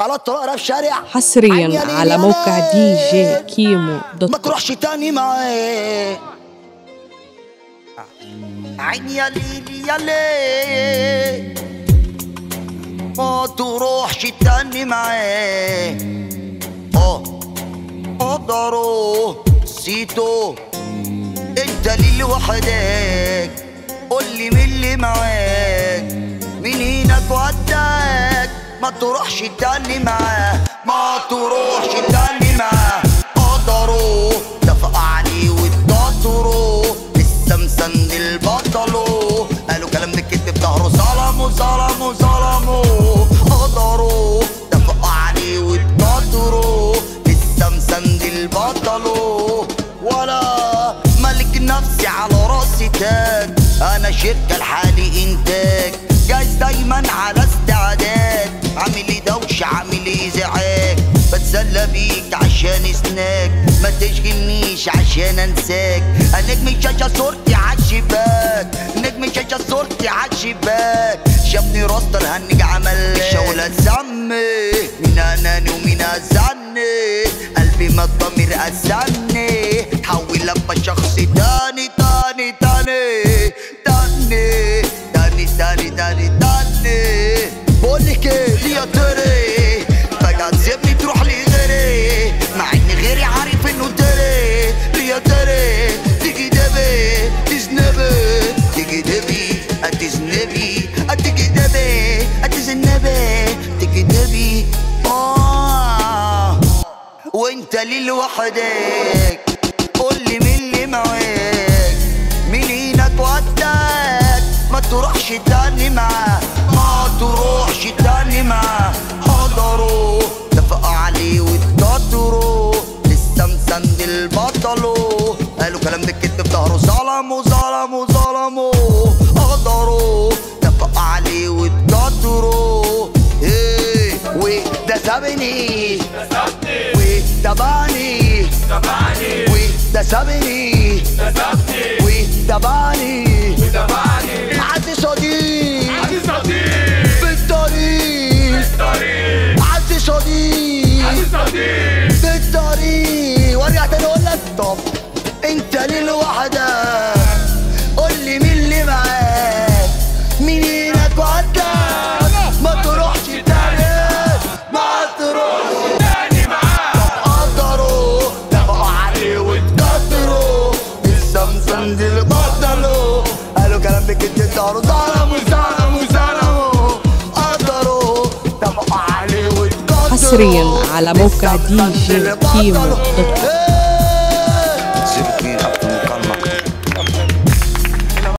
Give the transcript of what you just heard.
على الطرق في شارع حصريا على موقع دي جي كيمو دوت ما تروحش تاني معاه عيني يا ليلي. يا ليل ما تروحش تاني معاه آه قدروا سيتو أنت ليه لوحدك. قولي مين اللي معاك. مين هناك وداك ما تروحش تاني معاه. ما تروحش تاني معاه. قدروا دفق عليه واتقطروا لسه مسند البطلوا قالوا كلام بالكتب في ظهره ظلموا ظلموا ظلموا. قدروا دفق عليه واتقطروا لسه مسند البطلوا ولا ملك نفسي على راسي تاج. أنا شركة لحالي إنتاج. جايز دايما على استعداد. عامل دوشة عامل ازعاج بتسلى بيك عشان سناك. ما تشغلنيش عشان انساك. نجم شاشة صورتي عالشباك نجم شاشة صورتي عالشباك شافني راستر هنج عمل شولة سمي مين اناني ومين ازني قلبي ما الضمير أزني وانت ليه لوحدك قولي مين اللي معاك. مين هناك وداك ما تروحش تاني معاه. ما تروحش تاني معاه. حضروا اتفقوا عليه واتقدروا. لسه مسند البطلوا قالوا كلام بالكتب في ظهره. ظلموا ظلموا ظلموا قدروا اتفقوا عليه واتقدروا. إيه وده سابني ده بعني ده بعني وده سابني ده سابني وده بعني وده بعني عندي صديق عندي صديق في الطريق في الطريق عندي صديق عندي صديق في الطريق وارجع تاني أقول لك طب انت ليه لوحدك مسند اللي بطلوا قالوا كلام بكتب ظهره ظلموا ظلموا ظلموا قدروا دفعوا عليه واتقدروا حصرياً على موقع دي جي كيمو بطلوا. دوت كوم.